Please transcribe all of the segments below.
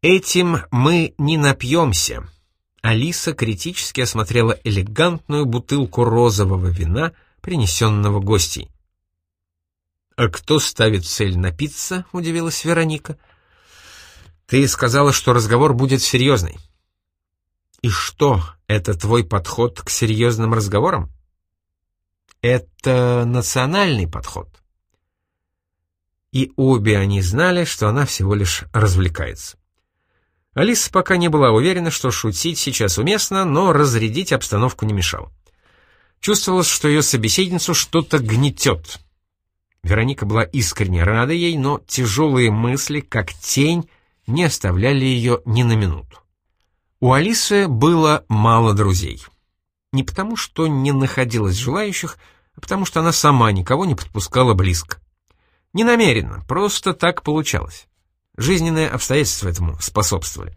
Этим мы не напьемся. Алиса критически осмотрела элегантную бутылку розового вина, принесенного гостей. «А кто ставит цель напиться?» — удивилась Вероника. «Ты сказала, что разговор будет серьезный». «И что, это твой подход к серьезным разговорам?» «Это национальный подход». И обе они знали, что она всего лишь развлекается. Алиса пока не была уверена, что шутить сейчас уместно, но разрядить обстановку не мешало. Чувствовалось, что ее собеседницу что-то гнетет. Вероника была искренне рада ей, но тяжелые мысли, как тень, не оставляли ее ни на минуту. У Алисы было мало друзей. Не потому, что не находилось желающих, а потому что она сама никого не подпускала близко. Не намеренно, просто так получалось. Жизненные обстоятельства этому способствовали.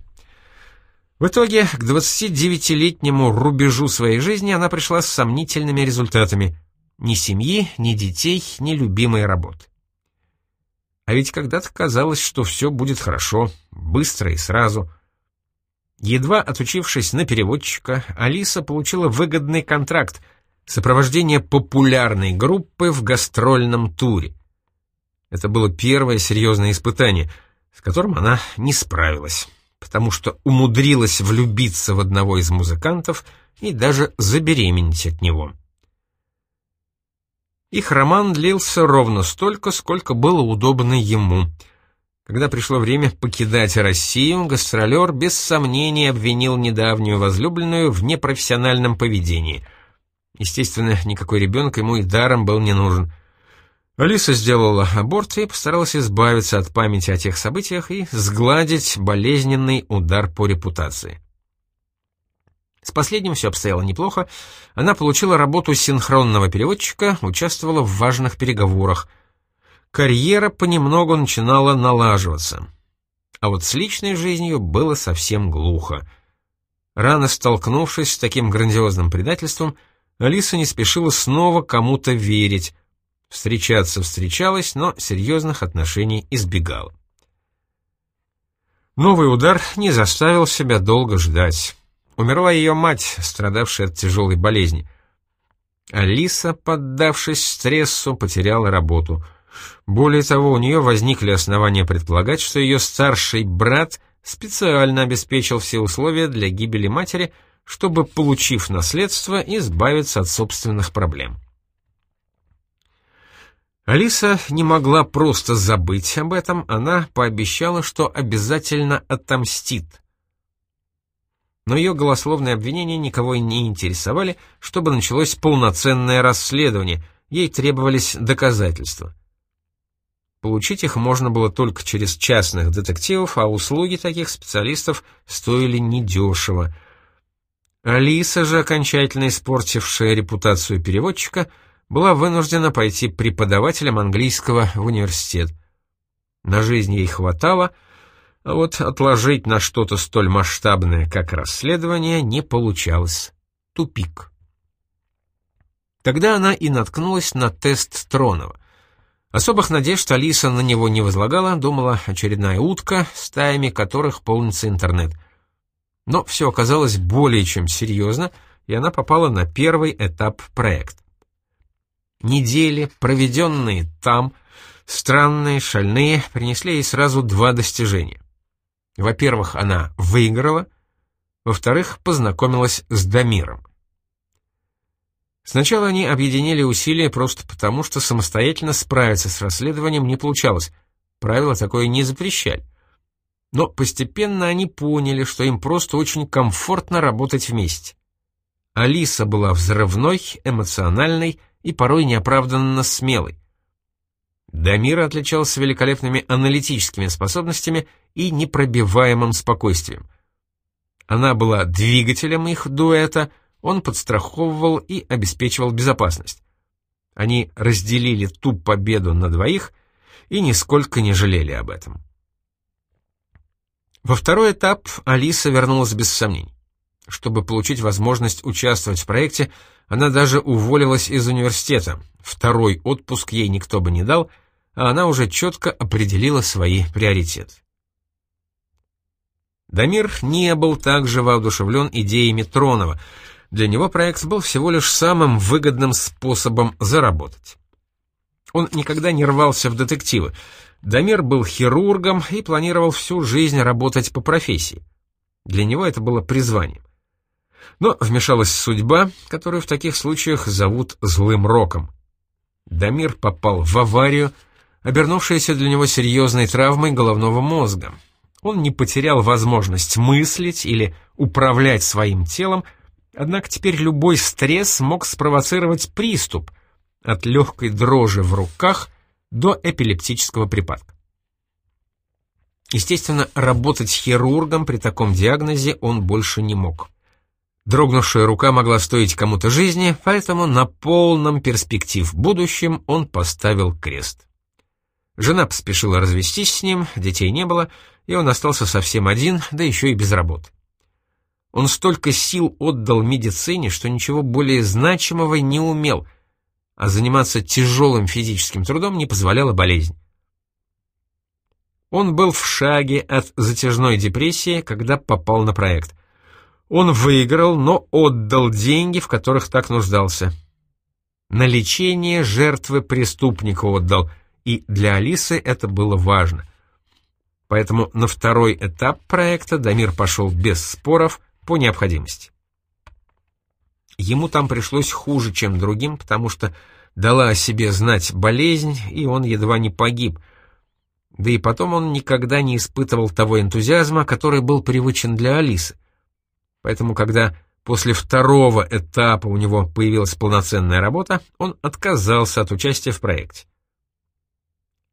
В итоге к 29-летнему рубежу своей жизни она пришла с сомнительными результатами. Ни семьи, ни детей, ни любимой работы. А ведь когда-то казалось, что все будет хорошо, быстро и сразу. Едва отучившись на переводчика, Алиса получила выгодный контракт — сопровождение популярной группы в гастрольном туре. Это было первое серьезное испытание — с которым она не справилась, потому что умудрилась влюбиться в одного из музыкантов и даже забеременеть от него. Их роман длился ровно столько, сколько было удобно ему. Когда пришло время покидать Россию, гастролер без сомнений обвинил недавнюю возлюбленную в непрофессиональном поведении. Естественно, никакой ребенок ему и даром был не нужен — Алиса сделала аборт и постаралась избавиться от памяти о тех событиях и сгладить болезненный удар по репутации. С последним все обстояло неплохо. Она получила работу синхронного переводчика, участвовала в важных переговорах. Карьера понемногу начинала налаживаться. А вот с личной жизнью было совсем глухо. Рано столкнувшись с таким грандиозным предательством, Алиса не спешила снова кому-то верить, Встречаться встречалась, но серьезных отношений избегала. Новый удар не заставил себя долго ждать. Умерла ее мать, страдавшая от тяжелой болезни. Алиса, поддавшись стрессу, потеряла работу. Более того, у нее возникли основания предполагать, что ее старший брат специально обеспечил все условия для гибели матери, чтобы, получив наследство, избавиться от собственных проблем. Алиса не могла просто забыть об этом, она пообещала, что обязательно отомстит. Но ее голословные обвинения никого не интересовали, чтобы началось полноценное расследование, ей требовались доказательства. Получить их можно было только через частных детективов, а услуги таких специалистов стоили недешево. Алиса же, окончательно испортившая репутацию переводчика, была вынуждена пойти преподавателем английского в университет. На жизнь ей хватало, а вот отложить на что-то столь масштабное, как расследование, не получалось. Тупик. Тогда она и наткнулась на тест Тронова. Особых надежд Алиса на него не возлагала, думала, очередная утка, стаями которых полнится интернет. Но все оказалось более чем серьезно, и она попала на первый этап проекта. Недели, проведенные там, странные, шальные, принесли ей сразу два достижения. Во-первых, она выиграла, во-вторых, познакомилась с Дамиром. Сначала они объединили усилия просто потому, что самостоятельно справиться с расследованием не получалось, правила такое не запрещали. Но постепенно они поняли, что им просто очень комфортно работать вместе. Алиса была взрывной, эмоциональной, и порой неоправданно смелый. Дамир отличался великолепными аналитическими способностями и непробиваемым спокойствием. Она была двигателем их дуэта, он подстраховывал и обеспечивал безопасность. Они разделили ту победу на двоих и нисколько не жалели об этом. Во второй этап Алиса вернулась без сомнений. Чтобы получить возможность участвовать в проекте, она даже уволилась из университета. Второй отпуск ей никто бы не дал, а она уже четко определила свои приоритеты. Дамир не был также воодушевлен идеями Тронова. Для него проект был всего лишь самым выгодным способом заработать. Он никогда не рвался в детективы. Дамир был хирургом и планировал всю жизнь работать по профессии. Для него это было призванием. Но вмешалась судьба, которую в таких случаях зовут злым роком. Дамир попал в аварию, обернувшуюся для него серьезной травмой головного мозга. Он не потерял возможность мыслить или управлять своим телом, однако теперь любой стресс мог спровоцировать приступ, от легкой дрожи в руках до эпилептического припадка. Естественно, работать хирургом при таком диагнозе он больше не мог. Дрогнувшая рука могла стоить кому-то жизни, поэтому на полном перспектив будущем он поставил крест. Жена поспешила развестись с ним, детей не было, и он остался совсем один, да еще и без работы. Он столько сил отдал медицине, что ничего более значимого не умел, а заниматься тяжелым физическим трудом не позволяла болезнь. Он был в шаге от затяжной депрессии, когда попал на проект. Он выиграл, но отдал деньги, в которых так нуждался. На лечение жертвы преступника отдал, и для Алисы это было важно. Поэтому на второй этап проекта Дамир пошел без споров по необходимости. Ему там пришлось хуже, чем другим, потому что дала о себе знать болезнь, и он едва не погиб. Да и потом он никогда не испытывал того энтузиазма, который был привычен для Алисы. Поэтому, когда после второго этапа у него появилась полноценная работа, он отказался от участия в проекте.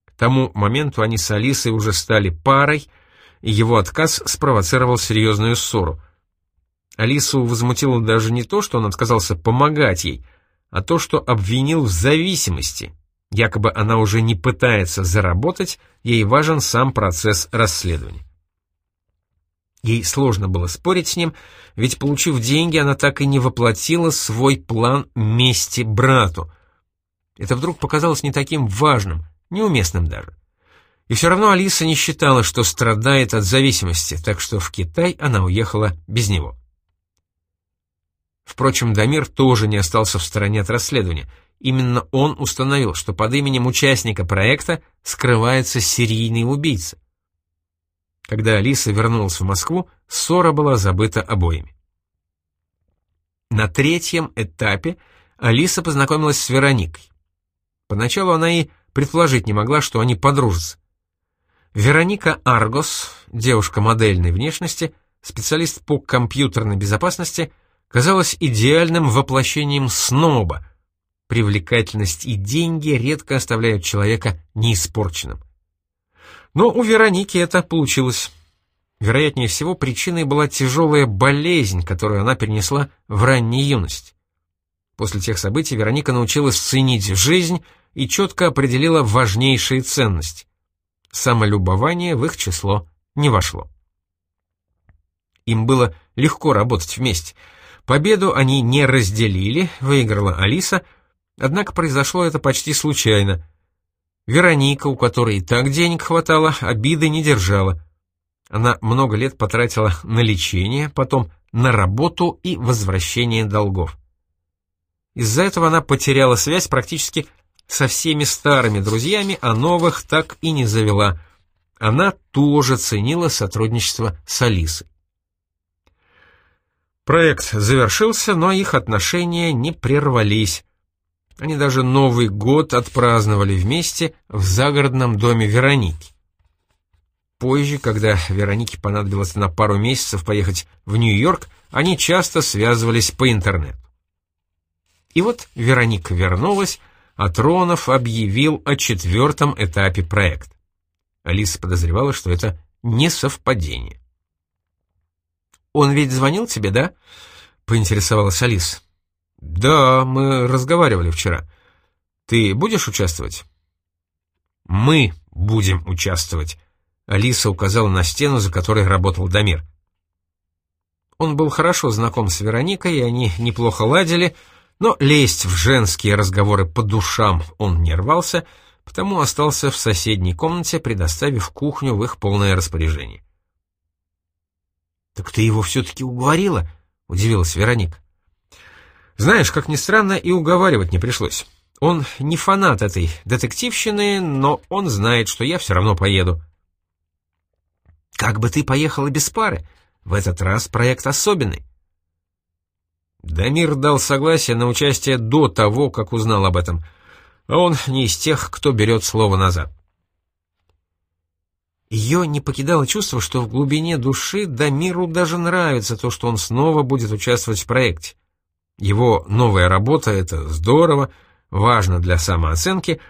К тому моменту они с Алисой уже стали парой, и его отказ спровоцировал серьезную ссору. Алису возмутило даже не то, что он отказался помогать ей, а то, что обвинил в зависимости. Якобы она уже не пытается заработать, ей важен сам процесс расследования. Ей сложно было спорить с ним, ведь, получив деньги, она так и не воплотила свой план мести брату. Это вдруг показалось не таким важным, неуместным даже. И все равно Алиса не считала, что страдает от зависимости, так что в Китай она уехала без него. Впрочем, Дамир тоже не остался в стороне от расследования. Именно он установил, что под именем участника проекта скрывается серийный убийца. Когда Алиса вернулась в Москву, ссора была забыта обоими. На третьем этапе Алиса познакомилась с Вероникой. Поначалу она и предположить не могла, что они подружатся. Вероника Аргос, девушка модельной внешности, специалист по компьютерной безопасности, казалась идеальным воплощением сноба. Привлекательность и деньги редко оставляют человека неиспорченным. Но у Вероники это получилось. Вероятнее всего, причиной была тяжелая болезнь, которую она перенесла в ранней юности. После тех событий Вероника научилась ценить жизнь и четко определила важнейшие ценности. Самолюбование в их число не вошло. Им было легко работать вместе. Победу они не разделили, выиграла Алиса, однако произошло это почти случайно — Вероника, у которой и так денег хватало, обиды не держала. Она много лет потратила на лечение, потом на работу и возвращение долгов. Из-за этого она потеряла связь практически со всеми старыми друзьями, а новых так и не завела. Она тоже ценила сотрудничество с Алисой. Проект завершился, но их отношения не прервались. Они даже Новый год отпраздновали вместе в загородном доме Вероники. Позже, когда Веронике понадобилось на пару месяцев поехать в Нью-Йорк, они часто связывались по интернету. И вот Вероника вернулась, а Тронов объявил о четвертом этапе проекта. Алиса подозревала, что это не совпадение. «Он ведь звонил тебе, да?» — поинтересовалась Алиса. «Да, мы разговаривали вчера. Ты будешь участвовать?» «Мы будем участвовать», — Алиса указала на стену, за которой работал Дамир. Он был хорошо знаком с Вероникой, и они неплохо ладили, но лезть в женские разговоры по душам он не рвался, потому остался в соседней комнате, предоставив кухню в их полное распоряжение. «Так ты его все-таки уговорила?» — удивилась Вероника. «Знаешь, как ни странно, и уговаривать не пришлось. Он не фанат этой детективщины, но он знает, что я все равно поеду». «Как бы ты поехала без пары? В этот раз проект особенный». Дамир дал согласие на участие до того, как узнал об этом, а он не из тех, кто берет слово назад. Ее не покидало чувство, что в глубине души Дамиру даже нравится то, что он снова будет участвовать в проекте. Его новая работа — это здорово, важно для самооценки,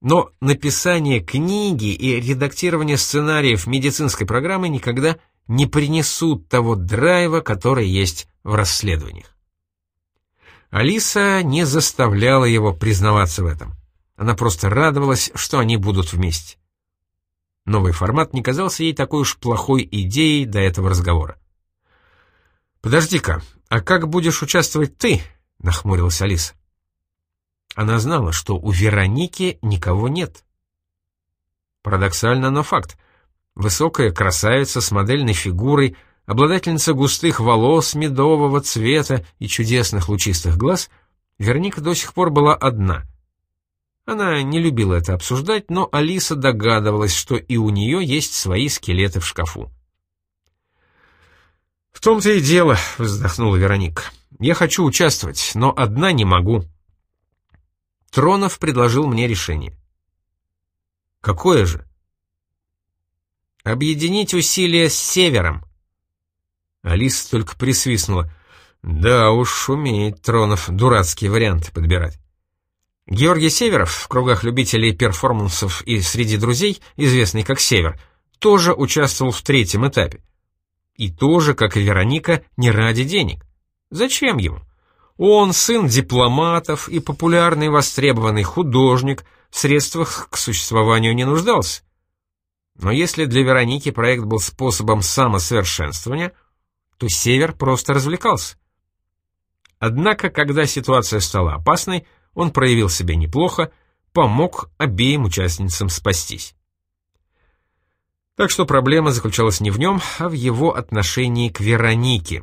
но написание книги и редактирование сценариев медицинской программы никогда не принесут того драйва, который есть в расследованиях. Алиса не заставляла его признаваться в этом. Она просто радовалась, что они будут вместе. Новый формат не казался ей такой уж плохой идеей до этого разговора. «Подожди-ка, а как будешь участвовать ты?» — нахмурилась Алиса. Она знала, что у Вероники никого нет. Парадоксально, но факт. Высокая красавица с модельной фигурой, обладательница густых волос медового цвета и чудесных лучистых глаз, Вероника до сих пор была одна — она не любила это обсуждать, но Алиса догадывалась, что и у нее есть свои скелеты в шкафу. «В том-то и дело», — вздохнула Вероника. «Я хочу участвовать, но одна не могу». Тронов предложил мне решение. «Какое же?» «Объединить усилия с Севером». Алиса только присвистнула. «Да уж, умеет Тронов дурацкие варианты подбирать». Георгий Северов, в кругах любителей перформансов и среди друзей, известный как Север, тоже участвовал в третьем этапе. И тоже, как и Вероника, не ради денег. Зачем ему? Он сын дипломатов и популярный востребованный художник, в средствах к существованию не нуждался. Но если для Вероники проект был способом самосовершенствования, то Север просто развлекался. Однако, когда ситуация стала опасной, он проявил себя неплохо, помог обеим участницам спастись. Так что проблема заключалась не в нем, а в его отношении к Веронике.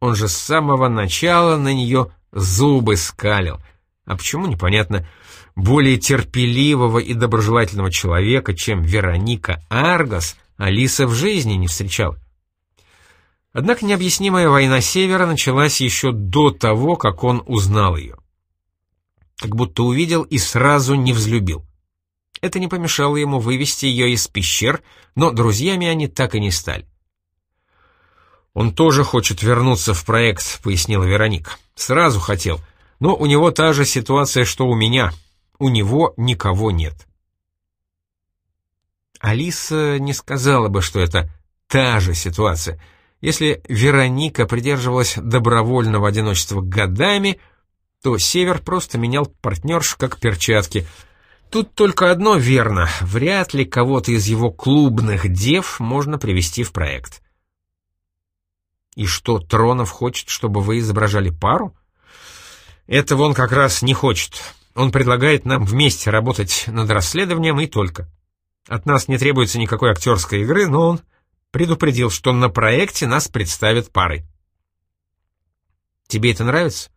Он же с самого начала на нее зубы скалил. А почему, непонятно, более терпеливого и доброжелательного человека, чем Вероника Аргос, Алиса в жизни не встречала. Однако необъяснимая война Севера началась еще до того, как он узнал ее как будто увидел и сразу не взлюбил. Это не помешало ему вывести ее из пещер, но друзьями они так и не стали. «Он тоже хочет вернуться в проект», — пояснила Вероника. «Сразу хотел, но у него та же ситуация, что у меня. У него никого нет». Алиса не сказала бы, что это та же ситуация. Если Вероника придерживалась добровольного одиночества годами — то Север просто менял партнерш как перчатки. Тут только одно верно, вряд ли кого-то из его клубных дев можно привести в проект. И что, Тронов хочет, чтобы вы изображали пару? Этого он как раз не хочет. Он предлагает нам вместе работать над расследованием и только. От нас не требуется никакой актерской игры, но он предупредил, что на проекте нас представят парой. Тебе это нравится?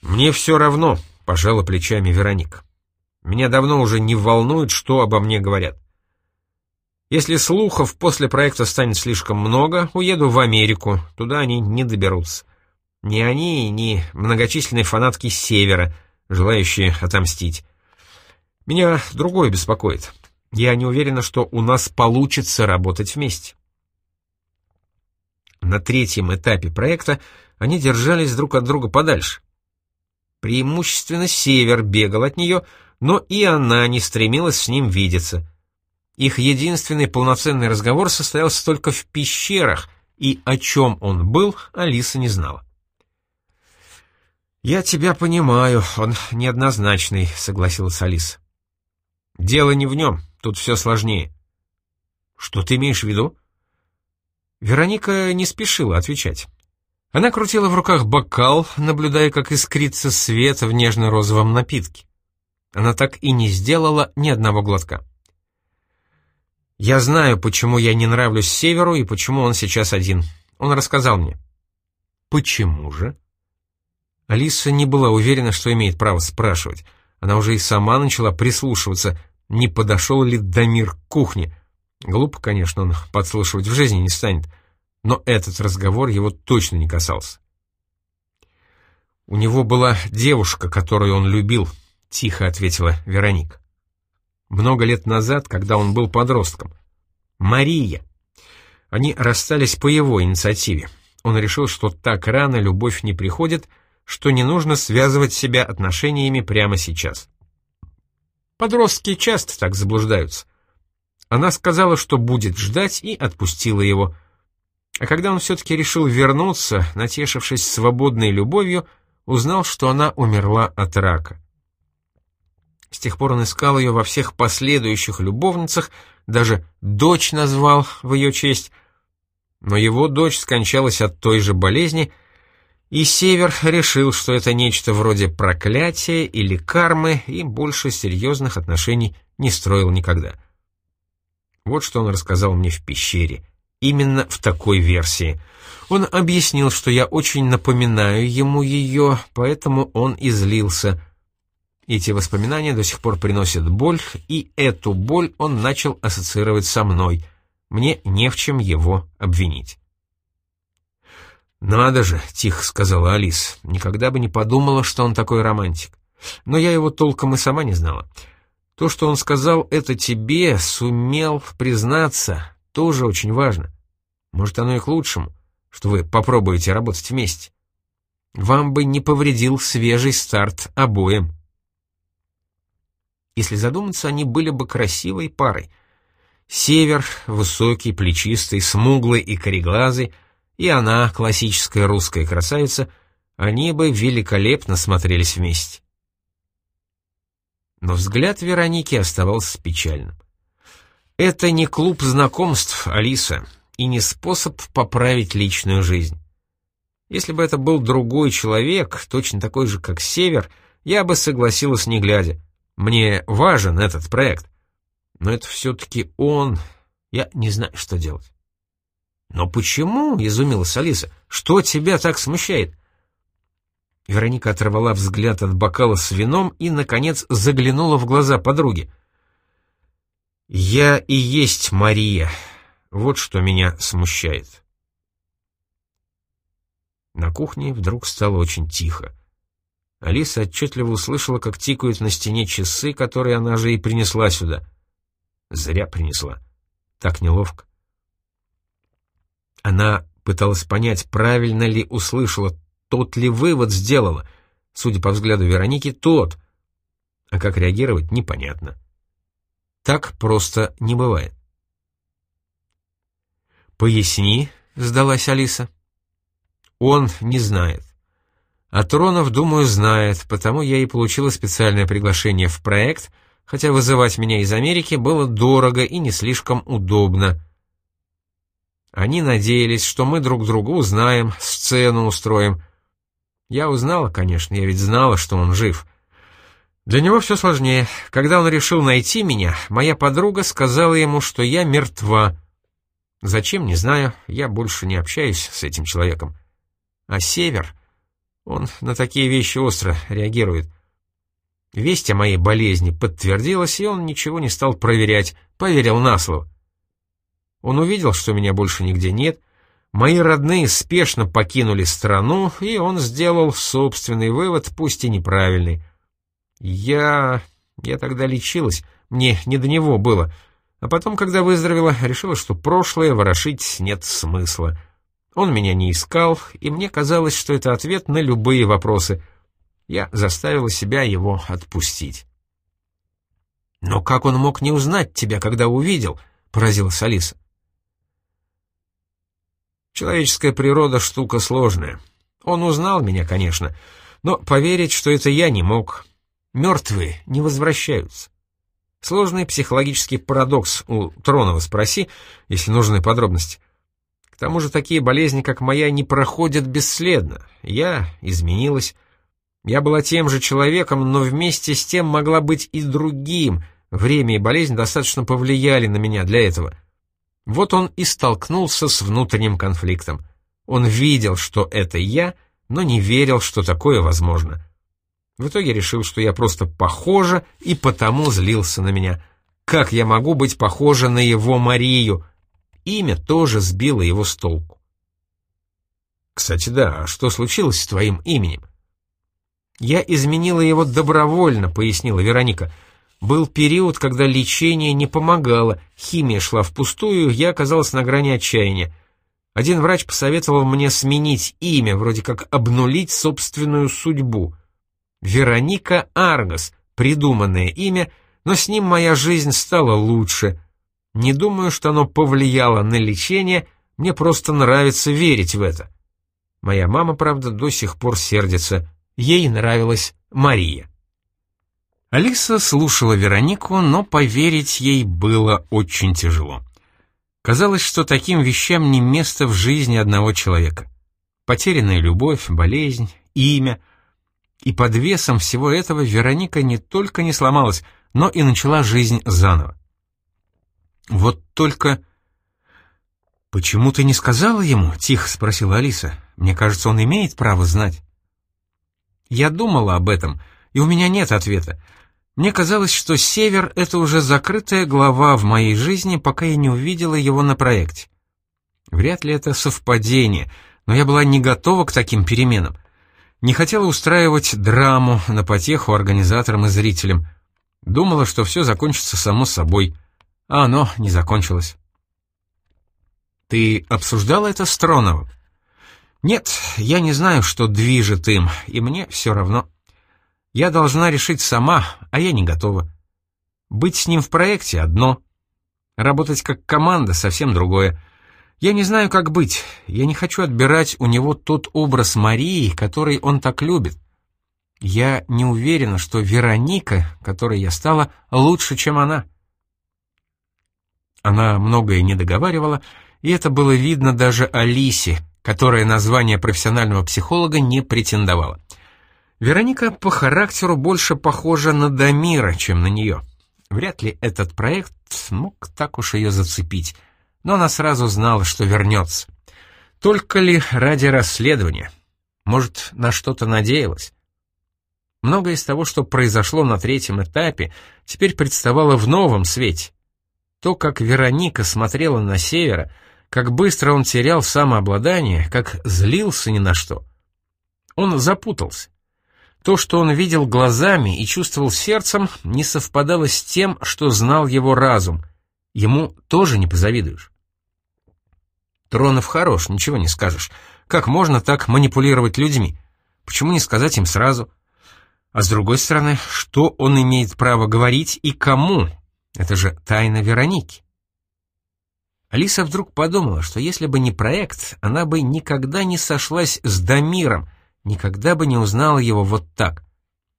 «Мне все равно», — пожала плечами Вероник. «Меня давно уже не волнует, что обо мне говорят. Если слухов после проекта станет слишком много, уеду в Америку, туда они не доберутся. Ни они, ни многочисленные фанатки Севера, желающие отомстить. Меня другое беспокоит. Я не уверена, что у нас получится работать вместе». На третьем этапе проекта они держались друг от друга подальше. Преимущественно Север бегал от нее, но и она не стремилась с ним видеться. Их единственный полноценный разговор состоялся только в пещерах, и о чем он был, Алиса не знала. «Я тебя понимаю, он неоднозначный», — согласилась Алиса. «Дело не в нем, тут все сложнее». «Что ты имеешь в виду?» Вероника не спешила отвечать. Она крутила в руках бокал, наблюдая, как искрится свет в нежно-розовом напитке. Она так и не сделала ни одного глотка. Я знаю, почему я не нравлюсь Северу и почему он сейчас один. Он рассказал мне. Почему же? Алиса не была уверена, что имеет право спрашивать. Она уже и сама начала прислушиваться, не подошел ли Дамир к кухне. Глупо, конечно, он подслушивать в жизни не станет, но этот разговор его точно не касался. «У него была девушка, которую он любил», — тихо ответила Вероник. «Много лет назад, когда он был подростком. Мария. Они расстались по его инициативе. Он решил, что так рано любовь не приходит, что не нужно связывать себя отношениями прямо сейчас. Подростки часто так заблуждаются. Она сказала, что будет ждать, и отпустила его. А когда он все-таки решил вернуться, натешившись свободной любовью, узнал, что она умерла от рака. С тех пор он искал ее во всех последующих любовницах, даже дочь назвал в ее честь, но его дочь скончалась от той же болезни, и Север решил, что это нечто вроде проклятия или кармы, и больше серьезных отношений не строил никогда. Вот что он рассказал мне в пещере. Именно в такой версии. Он объяснил, что я очень напоминаю ему ее, поэтому он излился. Эти воспоминания до сих пор приносят боль, и эту боль он начал ассоциировать со мной. Мне не в чем его обвинить. «Надо же», — тихо сказала Алис, — «никогда бы не подумала, что он такой романтик. Но я его толком и сама не знала. То, что он сказал это тебе, сумел признаться, тоже очень важно. Может, оно и к лучшему, что вы попробуете работать вместе. Вам бы не повредил свежий старт обоим». Если задуматься, они были бы красивой парой. Север, высокий, плечистый, смуглый и кореглазый — и она, классическая русская красавица, они бы великолепно смотрелись вместе. Но взгляд Вероники оставался печальным. Это не клуб знакомств, Алиса, и не способ поправить личную жизнь. Если бы это был другой человек, точно такой же, как Север, я бы согласилась не глядя. Мне важен этот проект. Но это все-таки он. Я не знаю, что делать. «Но почему?» — изумилась Алиса. «Что тебя так смущает?» Вероника оторвала взгляд от бокала с вином и, наконец, заглянула в глаза подруги. «Я и есть Мария. Вот что меня смущает». На кухне вдруг стало очень тихо. Алиса отчетливо услышала, как тикают на стене часы, которые она же и принесла сюда. Зря принесла. Так неловко. Она пыталась понять, правильно ли услышала, тот ли вывод сделала. Судя по взгляду Вероники, тот. А как реагировать, непонятно. Так просто не бывает. «Поясни», — сдалась Алиса. «Он не знает. А Тронов, думаю, знает, потому я и получила специальное приглашение в проект, хотя вызывать меня из Америки было дорого и не слишком удобно. Они надеялись, что мы друг друга узнаем, сцену устроим. Я узнала, конечно, я ведь знала, что он жив. Для него все сложнее. Когда он решил найти меня, моя подруга сказала ему, что я мертва. Зачем, не знаю, я больше не общаюсь с этим человеком. А Север, он на такие вещи остро реагирует. Весть о моей болезни подтвердилась, и он ничего не стал проверять, поверил на слово. Он увидел, что меня больше нигде нет, мои родные спешно покинули страну, и он сделал собственный вывод, пусть и неправильный. Я... я тогда лечилась, мне не до него было, а потом, когда выздоровела, решила, что прошлое ворошить нет смысла. Он меня не искал, и мне казалось, что это ответ на любые вопросы. Я заставила себя его отпустить. «Но как он мог не узнать тебя, когда увидел?» — поразилась Алиса. Человеческая природа — штука сложная. Он узнал меня, конечно, но поверить, что это я, не мог. Мертвые не возвращаются. Сложный психологический парадокс у Тронова спроси, если нужны подробности. К тому же такие болезни, как моя, не проходят бесследно. Я изменилась. Я была тем же человеком, но вместе с тем могла быть и другим, время и болезнь достаточно повлияли на меня для этого. Вот он и столкнулся с внутренним конфликтом. Он видел, что это я, но не верил, что такое возможно. В итоге решил, что я просто похожа, и потому злился на меня. Как я могу быть похожа на его Марию? Имя тоже сбило его с толку. Кстати, да, а что случилось с твоим именем? Я изменила его добровольно, пояснила Вероника. Был период, когда лечение не помогало, химия шла впустую, я оказалась на грани отчаяния. Один врач посоветовал мне сменить имя, вроде как обнулить собственную судьбу. Вероника Аргос, придуманное имя, но с ним моя жизнь стала лучше. Не думаю, что оно повлияло на лечение, мне просто нравится верить в это. Моя мама, правда, до сих пор сердится. Ей нравилась Мария. Алиса слушала Веронику, но поверить ей было очень тяжело. Казалось, что таким вещам не место в жизни одного человека. Потерянная любовь, болезнь, имя. И под весом всего этого Вероника не только не сломалась, но и начала жизнь заново. Вот только... «Почему ты не сказала ему?» — тихо спросила Алиса. «Мне кажется, он имеет право знать». Я думала об этом, и у меня нет ответа. Мне казалось, что Север — это уже закрытая глава в моей жизни, пока я не увидела его на проекте. Вряд ли это совпадение, но я была не готова к таким переменам. Не хотела устраивать драму на потеху организаторам и зрителям. Думала, что все закончится само собой, а оно не закончилось. «Ты обсуждала это с Троновым?» «Нет, я не знаю, что движет им, и мне все равно». Я должна решить сама, а я не готова. Быть с ним в проекте — одно. Работать как команда — совсем другое. Я не знаю, как быть. Я не хочу отбирать у него тот образ Марии, который он так любит. Я не уверена, что Вероника, которой я стала, лучше, чем она. Она многое не договаривала, и это было видно даже Алисе, которая название профессионального психолога не претендовала. Вероника по характеру больше похожа на Дамира, чем на нее. Вряд ли этот проект мог так уж ее зацепить, но она сразу знала, что вернется. Только ли ради расследования? Может, на что-то надеялась? Многое из того, что произошло на третьем этапе, теперь представало в новом свете. То, как Вероника смотрела на Севера, как быстро он терял самообладание, как злился ни на что. Он запутался. То, что он видел глазами и чувствовал сердцем, не совпадало с тем, что знал его разум. Ему тоже не позавидуешь. Тронов хорош, ничего не скажешь. Как можно так манипулировать людьми? Почему не сказать им сразу? А с другой стороны, что он имеет право говорить и кому? Это же тайна Вероники. Алиса вдруг подумала, что если бы не проект, она бы никогда не сошлась с Дамиром, никогда бы не узнала его вот так.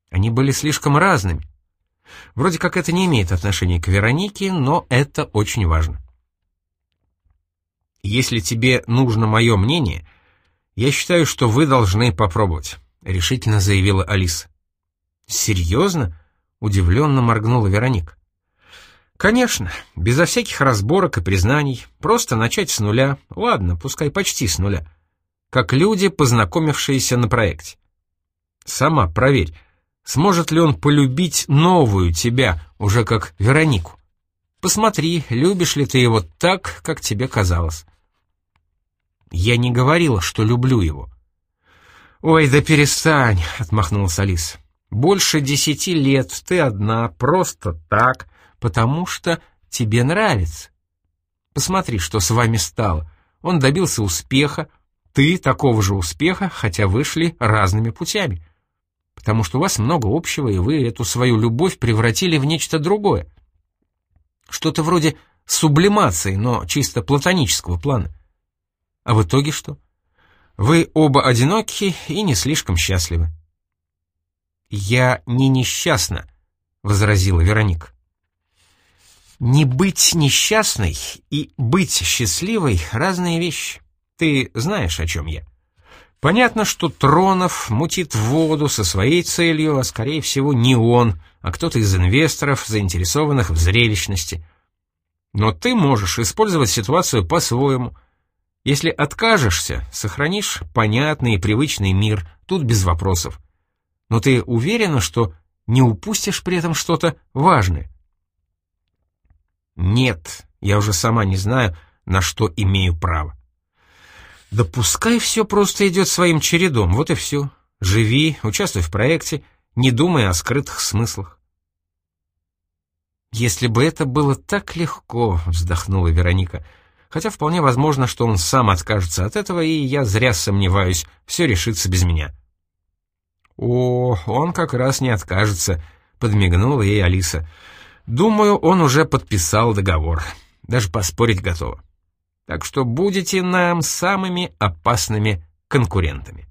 Они были слишком разными. Вроде как это не имеет отношения к Веронике, но это очень важно. Если тебе нужно мое мнение, я считаю, что вы должны попробовать, решительно заявила Алиса. Серьезно? Удивленно моргнула Вероника. Конечно, безо всяких разборок и признаний, просто начать с нуля, ладно, пускай почти с нуля как люди, познакомившиеся на проекте. Сама проверь, сможет ли он полюбить новую тебя, уже как Веронику. Посмотри, любишь ли ты его так, как тебе казалось. Я не говорила, что люблю его. «Ой, да перестань», — отмахнулась Алиса. «Больше десяти лет ты одна, просто так, потому что тебе нравится. Посмотри, что с вами стало. Он добился успеха, ты такого же успеха, хотя вышли разными путями. Потому что у вас много общего, и вы эту свою любовь превратили в нечто другое. Что-то вроде сублимации, но чисто платонического плана. А в итоге что? Вы оба одиноки и не слишком счастливы. «Я не несчастна», — возразила Вероника. «Не быть несчастной и быть счастливой — разные вещи. Ты знаешь, о чем я. Понятно, что Тронов мутит воду со своей целью, а скорее всего не он, а кто-то из инвесторов, заинтересованных в зрелищности. Но ты можешь использовать ситуацию по-своему. Если откажешься, сохранишь понятный и привычный мир, тут без вопросов. Но ты уверена, что не упустишь при этом что-то важное? Нет, я уже сама не знаю, на что имею право. Да пускай все просто идет своим чередом, вот и все. Живи, участвуй в проекте, не думай о скрытых смыслах. «Если бы это было так легко», — вздохнула Вероника, «хотя вполне возможно, что он сам откажется от этого, и я зря сомневаюсь, все решится без меня». «О, он как раз не откажется», — подмигнула ей Алиса. «Думаю, он уже подписал договор. Даже поспорить готова. Так что будете нам самыми опасными конкурентами».